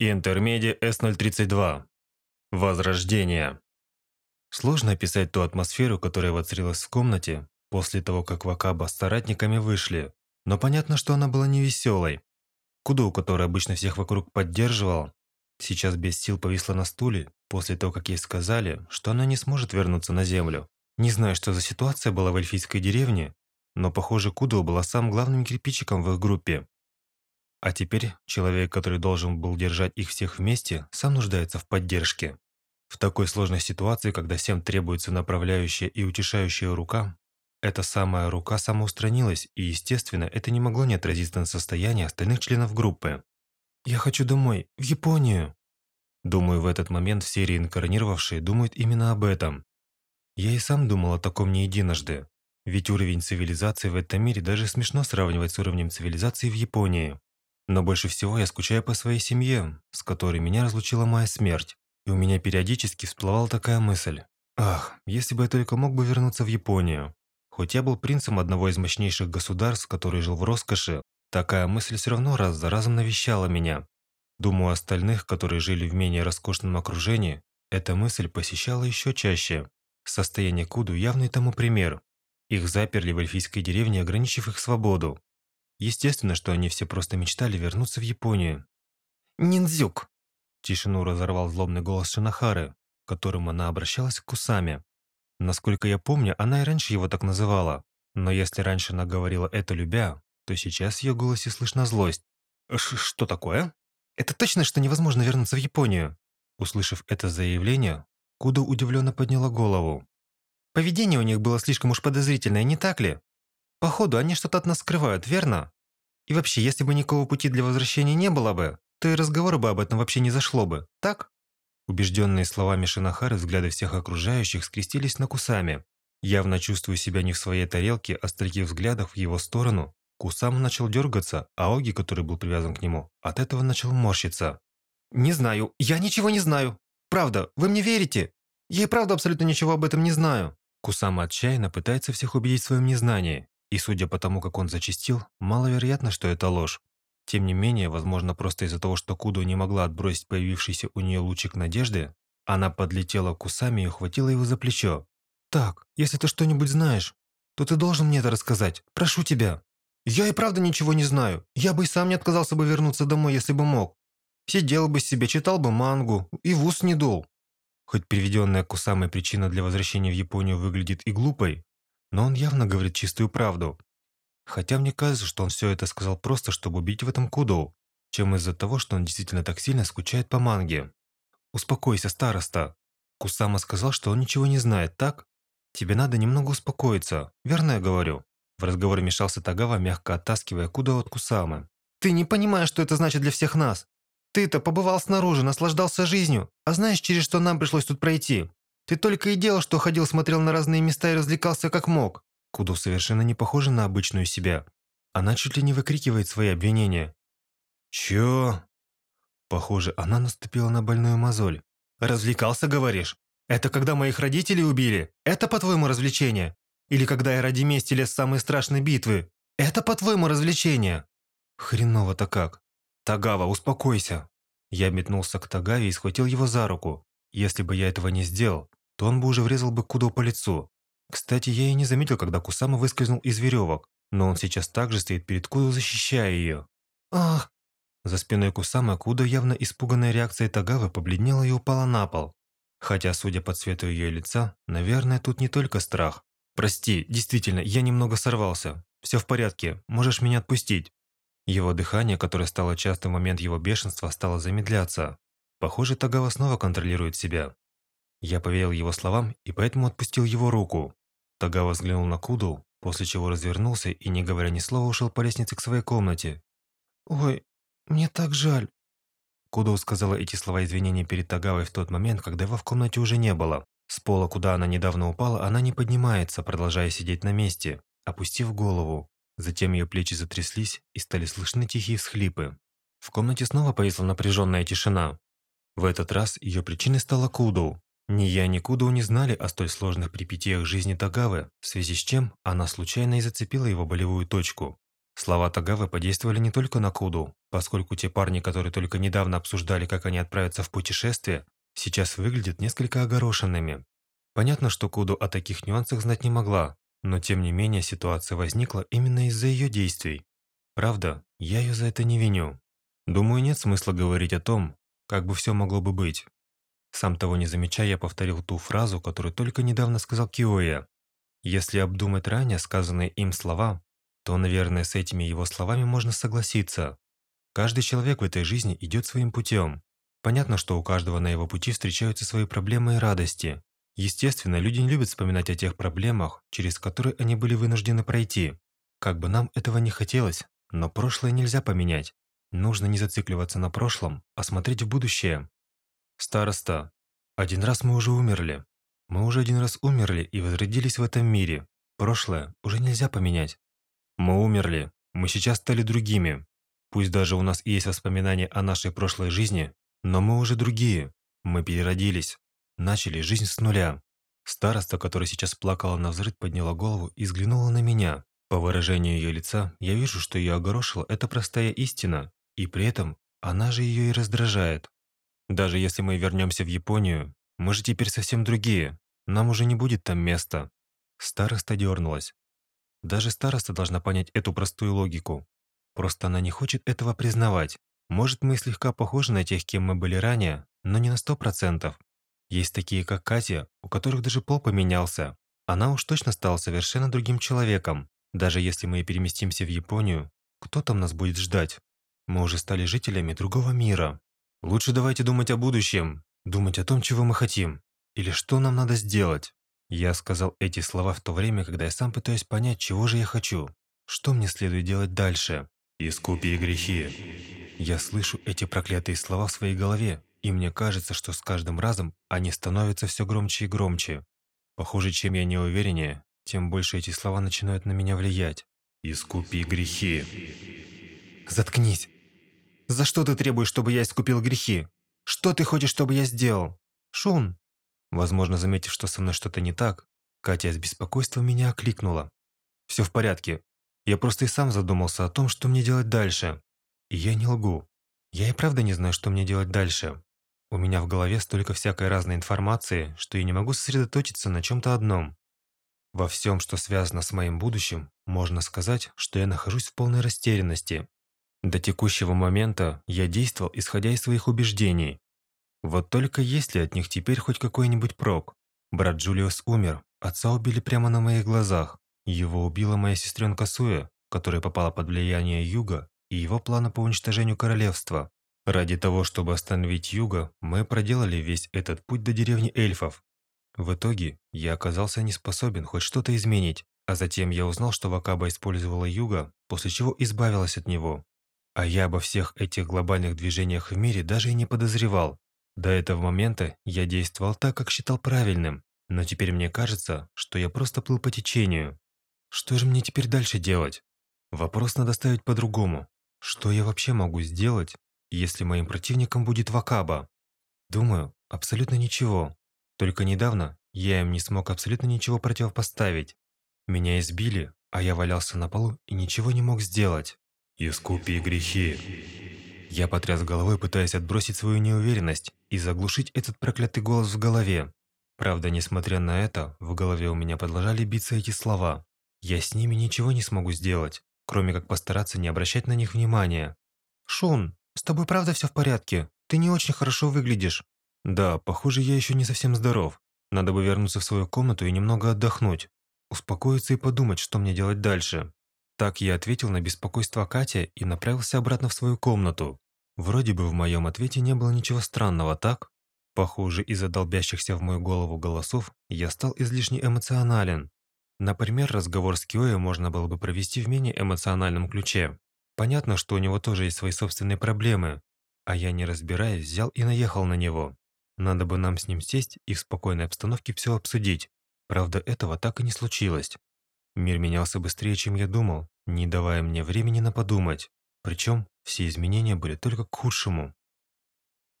Интермеди С-032. Возрождение. Сложно описать ту атмосферу, которая воцарилась в комнате после того, как Вакаба с соратниками вышли, но понятно, что она была не веселой. Кудоу, который обычно всех вокруг поддерживал, сейчас без сил повисла на стуле после того, как ей сказали, что она не сможет вернуться на землю. Не знаю, что за ситуация была в эльфийской деревне, но, похоже, Кудоу была самым главным кирпичиком в их группе. А теперь человек, который должен был держать их всех вместе, сам нуждается в поддержке. В такой сложной ситуации, когда всем требуется направляющая и утешающая рука, эта самая рука самоустранилась, и, естественно, это не могло не отразиться на состоянии остальных членов группы. «Я хочу домой, в Японию!» Думаю, в этот момент все реинкарнировавшие думают именно об этом. Я и сам думал о таком не единожды. Ведь уровень цивилизации в этом мире даже смешно сравнивать с уровнем цивилизации в Японии. Но больше всего я скучаю по своей семье, с которой меня разлучила моя смерть. И у меня периодически всплывала такая мысль. Ах, если бы я только мог бы вернуться в Японию. Хоть я был принцем одного из мощнейших государств, который жил в роскоши, такая мысль все равно раз за разом навещала меня. Думаю, остальных, которые жили в менее роскошном окружении, эта мысль посещала еще чаще. Состояние Куду явный тому пример. Их заперли в эльфийской деревне, ограничив их свободу. Естественно, что они все просто мечтали вернуться в Японию. «Ниндзюк!» Тишину разорвал злобный голос Шинахары, к которому она обращалась к Кусаме. Насколько я помню, она и раньше его так называла. Но если раньше она говорила это любя, то сейчас в ее голосе слышна злость. Ш «Что такое? Это точно, что невозможно вернуться в Японию?» Услышав это заявление, Куда удивленно подняла голову. «Поведение у них было слишком уж подозрительное, не так ли? Походу, они что-то от нас скрывают, верно? И вообще, если бы никакого пути для возвращения не было бы, то и разговора бы об этом вообще не зашло бы, так? Убежденные словами Шинахары взгляды всех окружающих скрестились на Кусаме. Явно чувствуя себя не в своей тарелке, а с таких взглядов в его сторону, Кусам начал дергаться, а Оги, который был привязан к нему, от этого начал морщиться. «Не знаю, я ничего не знаю. Правда, вы мне верите? Я и правда абсолютно ничего об этом не знаю». Кусама отчаянно пытается всех убедить в своем незнании, и судя по тому, как он зачастил, маловероятно, что это ложь. Тем не менее, возможно, просто из-за того, что Кудо не могла отбросить появившийся у нее лучик надежды, она подлетела к Кусами и ухватила его за плечо. «Так, если ты что-нибудь знаешь, то ты должен мне это рассказать. Прошу тебя». «Я и правда ничего не знаю. Я бы и сам не отказался бы вернуться домой, если бы мог. Сидел бы себе, читал бы мангу и в ус не дул». Хоть приведенная Кусамой причина для возвращения в Японию выглядит и глупой, но он явно говорит чистую правду. Хотя мне кажется, что он все это сказал просто, чтобы убить в этом Кудоу, чем из-за того, что он действительно так сильно скучает по манге. «Успокойся, староста!» Кусама сказал, что он ничего не знает, так? Тебе надо немного успокоиться, верно я говорю? В разговор вмешался Тагава, мягко оттаскивая Кудо от Кусамы. «Ты не понимаешь, что это значит для всех нас. Ты-то побывал снаружи, наслаждался жизнью, а знаешь, через что нам пришлось тут пройти? Ты только и делал, что ходил, смотрел на разные места и развлекался как мог. Кудо совершенно не похожа на обычную себя. Она чуть ли не выкрикивает свои обвинения. «Чё?» Похоже, она наступила на больную мозоль. «Развлекался, говоришь? Это когда моих родителей убили? Это, по-твоему, развлечение? Или когда я ради мести лез в самые страшные битвы? Это, по-твоему, развлечение?» «Хреново-то как!» «Тагава, успокойся!» Я метнулся к Тагаве и схватил его за руку. Если бы я этого не сделал, то он бы уже врезал бы Кудо по лицу. Кстати, я и не заметил, когда Кусама выскользнул из веревок, но он сейчас также стоит перед Кудо, защищая ее. «Ах!» За спиной Кусама Кудо, явно испуганная реакцией Тагавы, побледнела и упала на пол. Хотя, судя по цвету ее лица, наверное, тут не только страх. «Прости, действительно, я немного сорвался. Все в порядке, можешь меня отпустить». Его дыхание, которое стало частым в момент его бешенства, стало замедляться. Похоже, Тагава снова контролирует себя. Я поверил его словам и поэтому отпустил его руку. Тагава взглянул на Куду, после чего развернулся и, не говоря ни слова, ушел по лестнице к своей комнате. «Ой, мне так жаль». Кудо сказала эти слова извинения перед Тагавой в тот момент, когда его в комнате уже не было. С пола, куда она недавно упала, она не поднимается, продолжая сидеть на месте, опустив голову. Затем ее плечи затряслись и стали слышны тихие всхлипы. В комнате снова повисла напряженная тишина. В этот раз ее причиной стала Кудоу, ни я, ни Кудоу не знали о столь сложных перипетиях жизни Тагавы, в связи с чем она случайно и зацепила его болевую точку. Слова Тагавы подействовали не только на Куду, поскольку те парни, которые только недавно обсуждали, как они отправятся в путешествие, сейчас выглядят несколько огорошенными. Понятно, что Куду о таких нюансах знать не могла, но тем не менее ситуация возникла именно из-за ее действий. Правда, я ее за это не виню. Думаю, нет смысла говорить о том, как бы все могло бы быть. Сам того не замечая, я повторил ту фразу, которую только недавно сказал Киоя. Если обдумать ранее сказанные им слова, то, наверное, с этими его словами можно согласиться. Каждый человек в этой жизни идет своим путем. Понятно, что у каждого на его пути встречаются свои проблемы и радости. Естественно, люди не любят вспоминать о тех проблемах, через которые они были вынуждены пройти. Как бы нам этого не хотелось, но прошлое нельзя поменять. Нужно не зацикливаться на прошлом, а смотреть в будущее. Староста, один раз мы уже умерли. Мы уже один раз умерли и возродились в этом мире. Прошлое уже нельзя поменять. Мы умерли. Мы сейчас стали другими. Пусть даже у нас есть воспоминания о нашей прошлой жизни, но мы уже другие. Мы переродились. Начали жизнь с нуля. Староста, которая сейчас плакала на взрыв, подняла голову и взглянула на меня. По выражению ее лица, я вижу, что ее огорошила эта простая истина, и при этом она же ее и раздражает. Даже если мы вернемся в Японию, мы же теперь совсем другие. Нам уже не будет там места. Староста дернулась. Даже староста должна понять эту простую логику. Просто она не хочет этого признавать. Может, мы слегка похожи на тех, кем мы были ранее, но не на сто процентов. Есть такие, как Катя, у которых даже пол поменялся. Она уж точно стала совершенно другим человеком. Даже если мы и переместимся в Японию, кто там нас будет ждать? Мы уже стали жителями другого мира. Лучше давайте думать о будущем, думать о том, чего мы хотим, или что нам надо сделать. Я сказал эти слова в то время, когда я сам пытаюсь понять, чего же я хочу, что мне следует делать дальше. «Искупи грехи». Я слышу эти проклятые слова в своей голове, и мне кажется, что с каждым разом они становятся все громче и громче. Похоже, чем я неувереннее, тем больше эти слова начинают на меня влиять. «Искупи грехи». «Заткнись! За что ты требуешь, чтобы я искупил грехи? Что ты хочешь, чтобы я сделал? Шун!» Возможно, заметив, что со мной что-то не так, Катя с беспокойством меня окликнула. «Все в порядке. Я просто и сам задумался о том, что мне делать дальше. И я не лгу. Я и правда не знаю, что мне делать дальше. У меня в голове столько всякой разной информации, что я не могу сосредоточиться на чем-то одном. Во всем, что связано с моим будущим, можно сказать, что я нахожусь в полной растерянности. До текущего момента я действовал, исходя из своих убеждений, вот только есть ли от них теперь хоть какой-нибудь прок? Брат Джулиус умер, отца убили прямо на моих глазах. Его убила моя сестренка Суя, которая попала под влияние Юга и его плана по уничтожению королевства. Ради того, чтобы остановить Юга, мы проделали весь этот путь до деревни эльфов. В итоге я оказался не способен хоть что-то изменить, а затем я узнал, что Вакаба использовала Юга, после чего избавилась от него. А я обо всех этих глобальных движениях в мире даже и не подозревал. До этого момента я действовал так, как считал правильным, но теперь мне кажется, что я просто плыл по течению. Что же мне теперь дальше делать? Вопрос надо ставить по-другому. Что я вообще могу сделать, если моим противником будет Вакаба? Думаю, абсолютно ничего. Только недавно я им не смог абсолютно ничего противопоставить. Меня избили, а я валялся на полу и ничего не мог сделать. «Искупи грехи», я потряс головой, пытаясь отбросить свою неуверенность и заглушить этот проклятый голос в голове. Правда, несмотря на это, в голове у меня продолжали биться эти слова. Я с ними ничего не смогу сделать, кроме как постараться не обращать на них внимания. «Шун, с тобой правда все в порядке? Ты не очень хорошо выглядишь». «Да, похоже, я еще не совсем здоров. Надо бы вернуться в свою комнату и немного отдохнуть. Успокоиться и подумать, что мне делать дальше». Так я ответил на беспокойство Катя и направился обратно в свою комнату. Вроде бы в моем ответе не было ничего странного, так? Похоже, из-за долбящихся в мою голову голосов я стал излишне эмоционален. Например, разговор с Киоей можно было бы провести в менее эмоциональном ключе. Понятно, что у него тоже есть свои собственные проблемы, а я, не разбираясь, взял и наехал на него. Надо бы нам с ним сесть и в спокойной обстановке все обсудить. Правда, этого так и не случилось. Мир менялся быстрее, чем я думал, не давая мне времени на подумать. Причем все изменения были только к худшему.